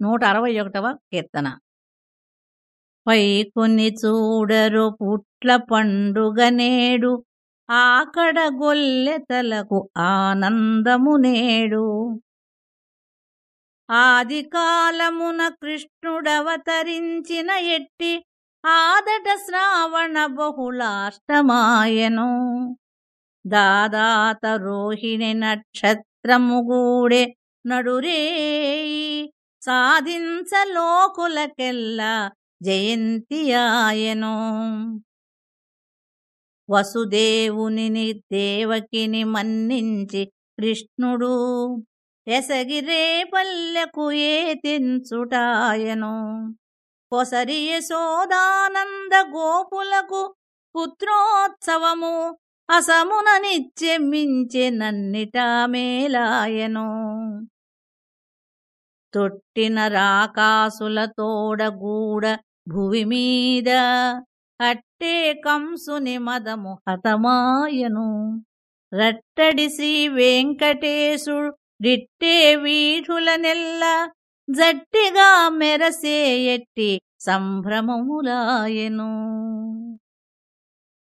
నూట అరవై ఒకటవ కీర్తన. పై కొన్ని చూడరు పుట్ల పండుగ నేడు ఆకడ గొల్లెతలకు ఆనందము నేడు. ఆది కాలమున కృష్ణుడవతరించిన ఎట్టి ఆదట శ్రావణ బహుళాష్టమాయను. దాదాత రోహిణి నక్షత్రముగూడే నడురేయి సాధించలోకులకెల్లా జయంతియాయను. వసుదేవుని దేవకిని మన్నించి కృష్ణుడు ఎసగిరే పల్లెకు ఏ తెంచుటాయను. కొసరి యశోదానంద గోపులకు పుత్రోత్సవము అసమున నిత్యమించె నన్నిటా మేలాయను. తొట్టిన రాకాసుల తోడగూడ భువి మీద అట్టే కంసుని మదము హతమాయను. రట్టడిసి వెంకటేశుడు డిట్టే వీఠుల నెల్ల జట్టిగా మెరసే ఎట్టి సంభ్రమములాయను.